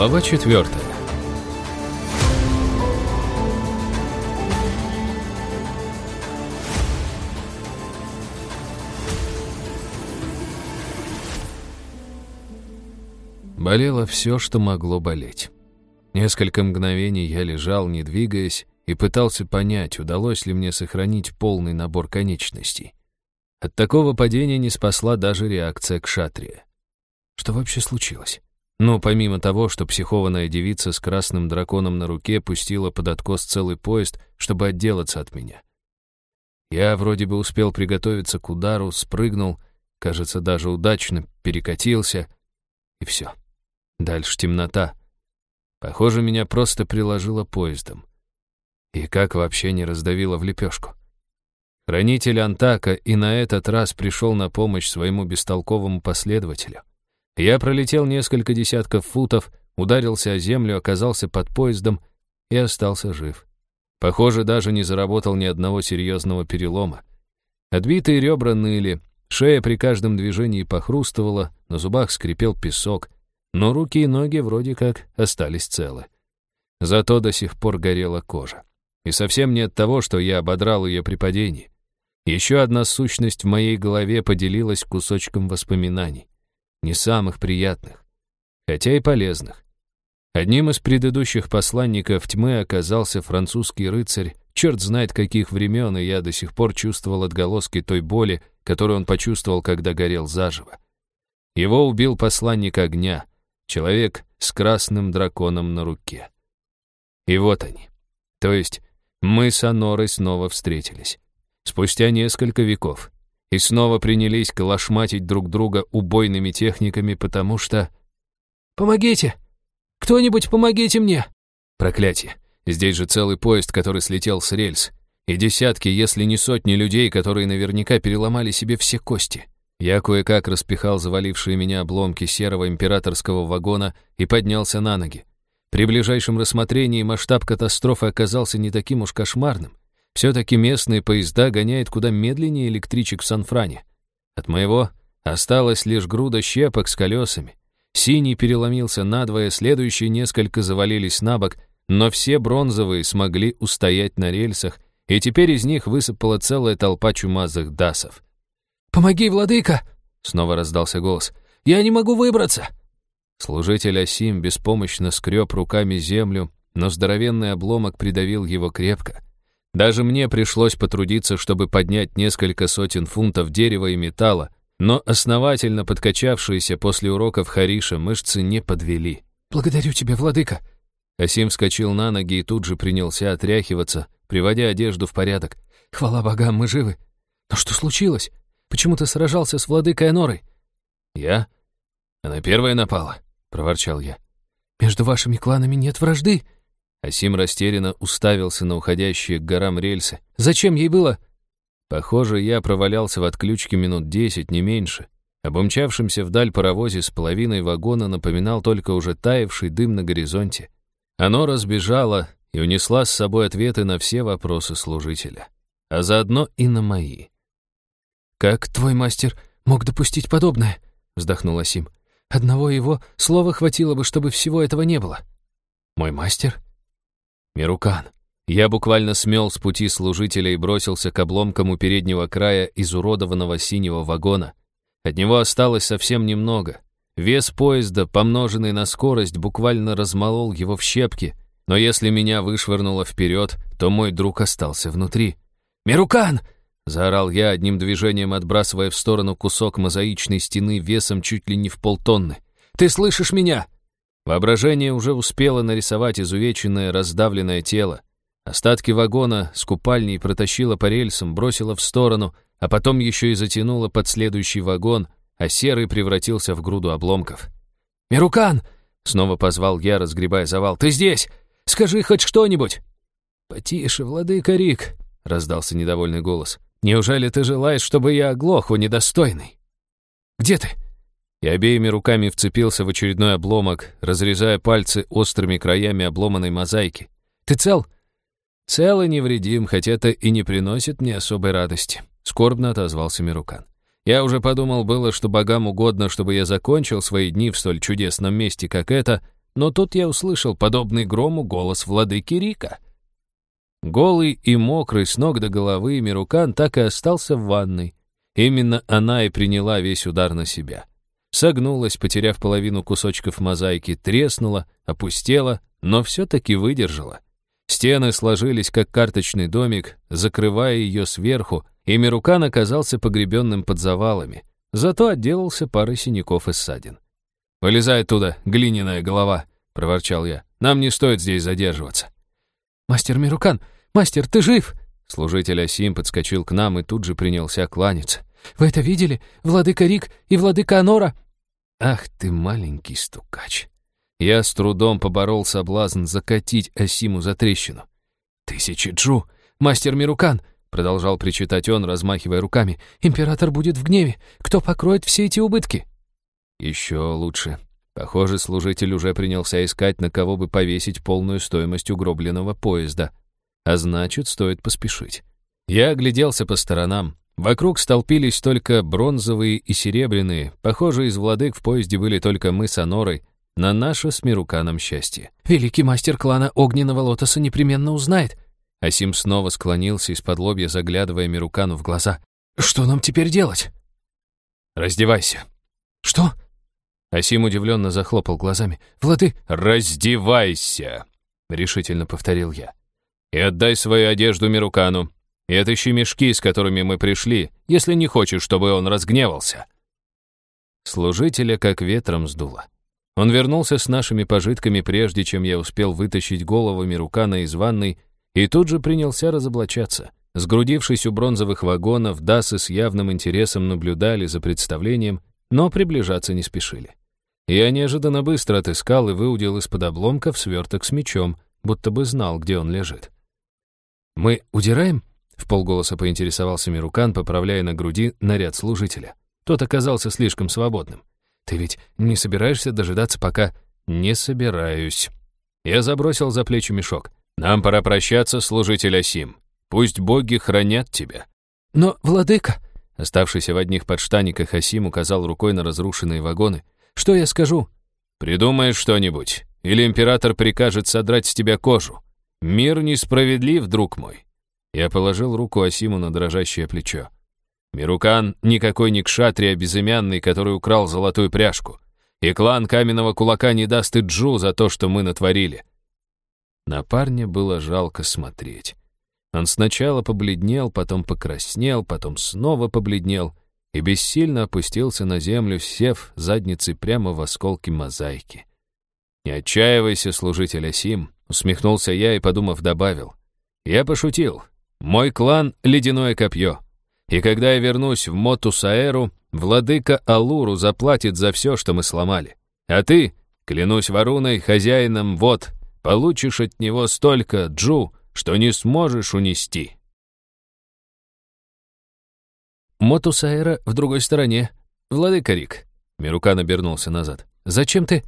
Глава четвертая. Болело все, что могло болеть. Несколько мгновений я лежал, не двигаясь, и пытался понять, удалось ли мне сохранить полный набор конечностей. От такого падения не спасла даже реакция к шатре. Что вообще случилось? Ну, помимо того, что психованная девица с красным драконом на руке пустила под откос целый поезд, чтобы отделаться от меня. Я вроде бы успел приготовиться к удару, спрыгнул, кажется, даже удачно, перекатился, и все. Дальше темнота. Похоже, меня просто приложило поездом. И как вообще не раздавило в лепешку. Хранитель Антака и на этот раз пришел на помощь своему бестолковому последователю. Я пролетел несколько десятков футов, ударился о землю, оказался под поездом и остался жив. Похоже, даже не заработал ни одного серьезного перелома. Отбитые ребра ныли, шея при каждом движении похрустывала, на зубах скрипел песок, но руки и ноги вроде как остались целы. Зато до сих пор горела кожа. И совсем не от того, что я ободрал ее при падении. Еще одна сущность в моей голове поделилась кусочком воспоминаний. Не самых приятных, хотя и полезных. Одним из предыдущих посланников тьмы оказался французский рыцарь, черт знает каких времен, и я до сих пор чувствовал отголоски той боли, которую он почувствовал, когда горел заживо. Его убил посланник огня, человек с красным драконом на руке. И вот они. То есть мы с Анорой снова встретились. Спустя несколько веков. И снова принялись калашматить друг друга убойными техниками, потому что... «Помогите! Кто-нибудь помогите мне!» Проклятие. Здесь же целый поезд, который слетел с рельс. И десятки, если не сотни людей, которые наверняка переломали себе все кости. Я кое-как распихал завалившие меня обломки серого императорского вагона и поднялся на ноги. При ближайшем рассмотрении масштаб катастрофы оказался не таким уж кошмарным. Все-таки местные поезда гоняют куда медленнее электричек в Сан-Фране. От моего осталась лишь груда щепок с колесами. Синий переломился надвое, следующие несколько завалились на бок, но все бронзовые смогли устоять на рельсах, и теперь из них высыпала целая толпа чумазых дасов. «Помоги, владыка!» — снова раздался голос. «Я не могу выбраться!» Служитель Асим беспомощно скреб руками землю, но здоровенный обломок придавил его крепко. Даже мне пришлось потрудиться, чтобы поднять несколько сотен фунтов дерева и металла, но основательно подкачавшиеся после уроков Хариша мышцы не подвели. «Благодарю тебя, владыка!» Асим вскочил на ноги и тут же принялся отряхиваться, приводя одежду в порядок. «Хвала богам, мы живы! Но что случилось? Почему ты сражался с владыкой Анорой?» «Я? Она первая напала», — проворчал я. «Между вашими кланами нет вражды», Асим растерянно уставился на уходящие к горам рельсы. «Зачем ей было?» Похоже, я провалялся в отключке минут десять, не меньше. Об умчавшемся вдаль паровозе с половиной вагона напоминал только уже таявший дым на горизонте. Оно разбежало и унесла с собой ответы на все вопросы служителя, а заодно и на мои. «Как твой мастер мог допустить подобное?» — вздохнул Асим. «Одного его слова хватило бы, чтобы всего этого не было». «Мой мастер?» Мирукан. Я буквально смел с пути служителя и бросился к обломкам у переднего края изуродованного синего вагона. От него осталось совсем немного. Вес поезда, помноженный на скорость, буквально размолол его в щепки, но если меня вышвырнуло вперед, то мой друг остался внутри. «Мирукан!» — заорал я, одним движением отбрасывая в сторону кусок мозаичной стены весом чуть ли не в полтонны. «Ты слышишь меня?» Воображение уже успело нарисовать изувеченное, раздавленное тело. Остатки вагона с купальней протащило по рельсам, бросило в сторону, а потом еще и затянуло под следующий вагон, а серый превратился в груду обломков. «Мирукан!» — снова позвал я, разгребая завал. «Ты здесь? Скажи хоть что-нибудь!» «Потише, владыка Рик!» — раздался недовольный голос. «Неужели ты желаешь, чтобы я оглох, у недостойный?» «Где ты?» И обеими руками вцепился в очередной обломок, разрезая пальцы острыми краями обломанной мозаики. «Ты цел?» «Цел и невредим, хотя это и не приносит мне особой радости», — скорбно отозвался Мирукан. «Я уже подумал было, что богам угодно, чтобы я закончил свои дни в столь чудесном месте, как это, но тут я услышал подобный грому голос владыки Рика. Голый и мокрый с ног до головы Мирукан так и остался в ванной. Именно она и приняла весь удар на себя. Согнулась, потеряв половину кусочков мозаики, треснула, опустела, но все-таки выдержала. Стены сложились, как карточный домик, закрывая ее сверху, и Мирукан оказался погребенным под завалами. Зато отделался парой синяков и ссадин. «Вылезай оттуда, глиняная голова!» — проворчал я. «Нам не стоит здесь задерживаться». «Мастер Мирукан! Мастер, ты жив?» Служитель Асим подскочил к нам и тут же принялся кланяться. «Вы это видели? Владыка Рик и владыка Анора!» «Ах ты, маленький стукач!» Я с трудом поборол соблазн закатить Асиму за трещину. «Тысячи Джу! Мастер Мирукан!» Продолжал причитать он, размахивая руками. «Император будет в гневе! Кто покроет все эти убытки?» Еще лучше. Похоже, служитель уже принялся искать, на кого бы повесить полную стоимость угробленного поезда. А значит, стоит поспешить. Я огляделся по сторонам. Вокруг столпились только бронзовые и серебряные. Похоже, из владык в поезде были только мы с Анорой. На наше с Мируканом счастье. «Великий мастер клана Огненного Лотоса непременно узнает». Асим снова склонился из-под лобья, заглядывая Мирукану в глаза. «Что нам теперь делать?» «Раздевайся». «Что?» Асим удивленно захлопал глазами. «Влады...» «Раздевайся!» — решительно повторил я. «И отдай свою одежду Мирукану. И отыщи мешки, с которыми мы пришли, если не хочешь, чтобы он разгневался». Служителя как ветром сдуло. Он вернулся с нашими пожитками, прежде чем я успел вытащить голову Мирукана из ванной, и тут же принялся разоблачаться. Сгрудившись у бронзовых вагонов, дасы с явным интересом наблюдали за представлением, но приближаться не спешили. Я неожиданно быстро отыскал и выудил из-под обломков сверток с мечом, будто бы знал, где он лежит. «Мы удираем?» — в полголоса поинтересовался Мирукан, поправляя на груди наряд служителя. Тот оказался слишком свободным. «Ты ведь не собираешься дожидаться, пока...» «Не собираюсь». Я забросил за плечи мешок. «Нам пора прощаться, служитель Асим. Пусть боги хранят тебя». «Но, владыка...» Оставшийся в одних подштаниках Асим указал рукой на разрушенные вагоны. Что я скажу?» «Придумаешь что-нибудь, или император прикажет содрать с тебя кожу. Мир несправедлив, друг мой». Я положил руку Асиму на дрожащее плечо. Мирукан никакой не кшатри, а безымянный, который украл золотую пряжку. И клан каменного кулака не даст и джу за то, что мы натворили. На парня было жалко смотреть. Он сначала побледнел, потом покраснел, потом снова побледнел и бессильно опустился на землю, сев задницей прямо в осколки мозаики. «Не отчаивайся, служитель Асим», — усмехнулся я и, подумав, добавил. «Я пошутил. Мой клан — ледяное копье. И когда я вернусь в Мотусаэру, владыка Алуру заплатит за все, что мы сломали. А ты, клянусь Варуной, хозяином, вот, получишь от него столько, Джу, что не сможешь унести». Мотусаэра в другой стороне. Владыка Рик. Мирукан обернулся назад. «Зачем ты...»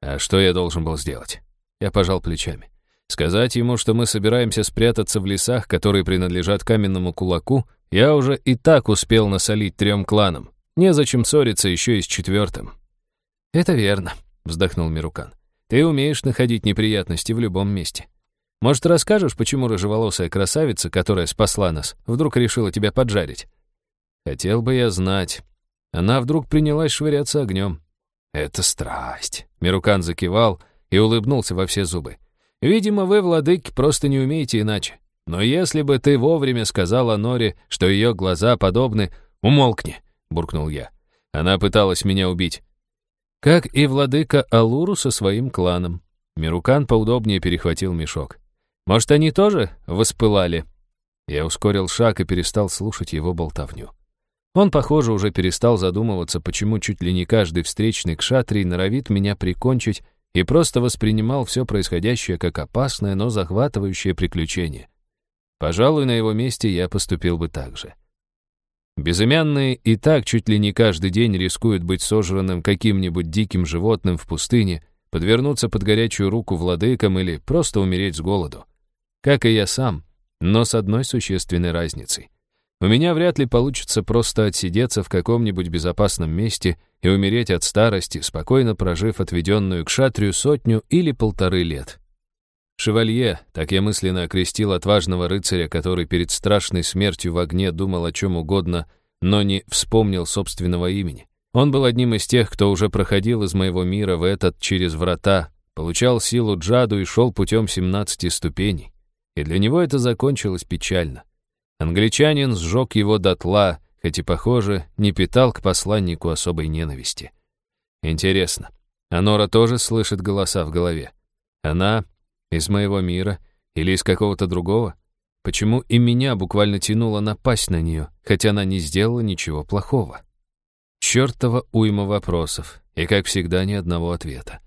«А что я должен был сделать?» Я пожал плечами. Сказать ему, что мы собираемся спрятаться в лесах, которые принадлежат каменному кулаку, я уже и так успел насолить трем кланам. Незачем ссориться еще и с четвертым. «Это верно», — вздохнул Мирукан. «Ты умеешь находить неприятности в любом месте. Может, расскажешь, почему рыжеволосая красавица, которая спасла нас, вдруг решила тебя поджарить?» Хотел бы я знать. Она вдруг принялась швыряться огнем. «Это страсть!» Мирукан закивал и улыбнулся во все зубы. «Видимо, вы, владыки, просто не умеете иначе. Но если бы ты вовремя сказала Норе, что ее глаза подобны... Умолкни!» — буркнул я. Она пыталась меня убить. Как и владыка Алуру со своим кланом. Мирукан поудобнее перехватил мешок. «Может, они тоже воспылали?» Я ускорил шаг и перестал слушать его болтовню. Он, похоже, уже перестал задумываться, почему чуть ли не каждый встречный кшатрий норовит меня прикончить и просто воспринимал все происходящее как опасное, но захватывающее приключение. Пожалуй, на его месте я поступил бы так же. Безымянные и так чуть ли не каждый день рискуют быть сожранным каким-нибудь диким животным в пустыне, подвернуться под горячую руку владыкам или просто умереть с голоду. Как и я сам, но с одной существенной разницей. У меня вряд ли получится просто отсидеться в каком-нибудь безопасном месте и умереть от старости, спокойно прожив отведенную к шатрию сотню или полторы лет. Шевалье, так я мысленно окрестил отважного рыцаря, который перед страшной смертью в огне думал о чем угодно, но не вспомнил собственного имени. Он был одним из тех, кто уже проходил из моего мира в этот через врата, получал силу джаду и шел путем 17 ступеней. И для него это закончилось печально. Англичанин сжег его дотла, хоть и, похоже, не питал к посланнику особой ненависти. Интересно, Анора тоже слышит голоса в голове? Она из моего мира или из какого-то другого? Почему и меня буквально тянуло напасть на нее, хотя она не сделала ничего плохого? Чёртова уйма вопросов, и, как всегда, ни одного ответа.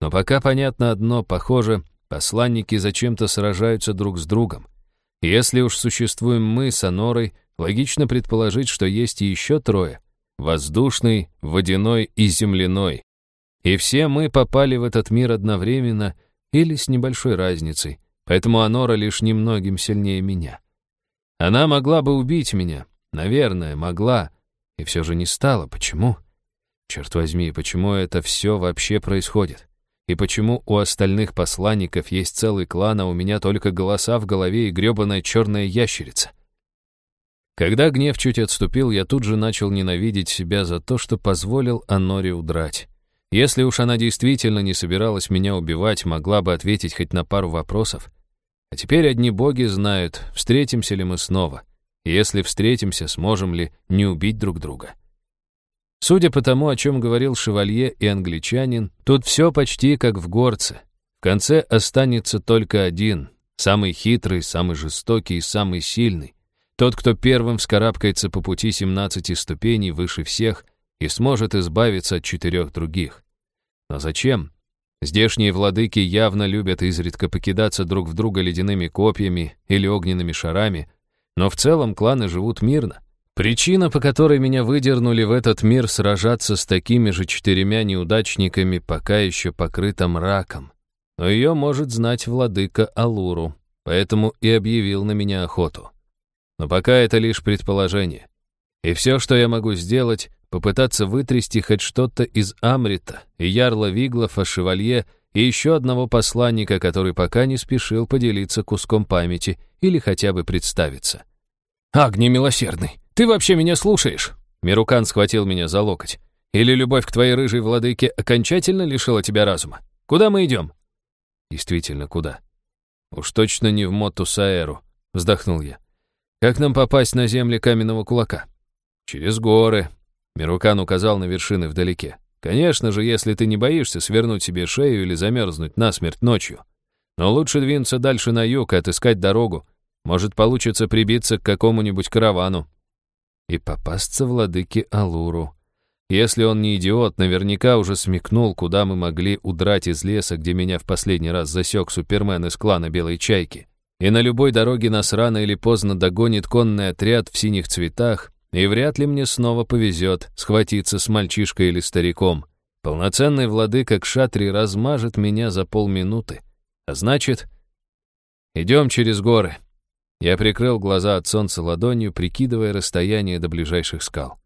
Но пока понятно одно, похоже, посланники зачем-то сражаются друг с другом. Если уж существуем мы с Анорой, логично предположить, что есть еще трое — воздушный, водяной и земляной. И все мы попали в этот мир одновременно или с небольшой разницей, поэтому Анора лишь немногим сильнее меня. Она могла бы убить меня, наверное, могла, и все же не стала. Почему? Черт возьми, почему это все вообще происходит? И почему у остальных посланников есть целый клан, а у меня только голоса в голове и грёбаная черная ящерица? Когда гнев чуть отступил, я тут же начал ненавидеть себя за то, что позволил Аноре удрать. Если уж она действительно не собиралась меня убивать, могла бы ответить хоть на пару вопросов. А теперь одни боги знают, встретимся ли мы снова. Если встретимся, сможем ли не убить друг друга. Судя по тому, о чем говорил шевалье и англичанин, тут все почти как в горце. В конце останется только один, самый хитрый, самый жестокий и самый сильный. Тот, кто первым вскарабкается по пути 17 ступеней выше всех и сможет избавиться от четырех других. Но зачем? Здешние владыки явно любят изредка покидаться друг в друга ледяными копьями или огненными шарами, но в целом кланы живут мирно. Причина, по которой меня выдернули в этот мир сражаться с такими же четырьмя неудачниками, пока еще покрыта мраком. Но ее может знать владыка Алуру, поэтому и объявил на меня охоту. Но пока это лишь предположение. И все, что я могу сделать, попытаться вытрясти хоть что-то из Амрита и Ярла Виглофа, Шевалье и еще одного посланника, который пока не спешил поделиться куском памяти или хотя бы представиться. «Агни милосердный, ты вообще меня слушаешь?» Мирукан схватил меня за локоть. «Или любовь к твоей рыжей владыке окончательно лишила тебя разума? Куда мы идем?» «Действительно, куда?» «Уж точно не в Мотусаэру», — вздохнул я. «Как нам попасть на земли каменного кулака?» «Через горы», — Мирукан указал на вершины вдалеке. «Конечно же, если ты не боишься свернуть себе шею или замерзнуть насмерть ночью. Но лучше двинуться дальше на юг и отыскать дорогу, может, получится прибиться к какому-нибудь каравану. И попасться владыке Алуру. Если он не идиот, наверняка уже смекнул, куда мы могли удрать из леса, где меня в последний раз засек Супермен из клана Белой Чайки. И на любой дороге нас рано или поздно догонит конный отряд в синих цветах, и вряд ли мне снова повезет схватиться с мальчишкой или стариком. Полноценный владыка Кшатри размажет меня за полминуты. А значит, идем через горы. Я прикрыл глаза от солнца ладонью, прикидывая расстояние до ближайших скал.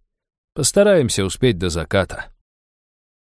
Постараемся успеть до заката.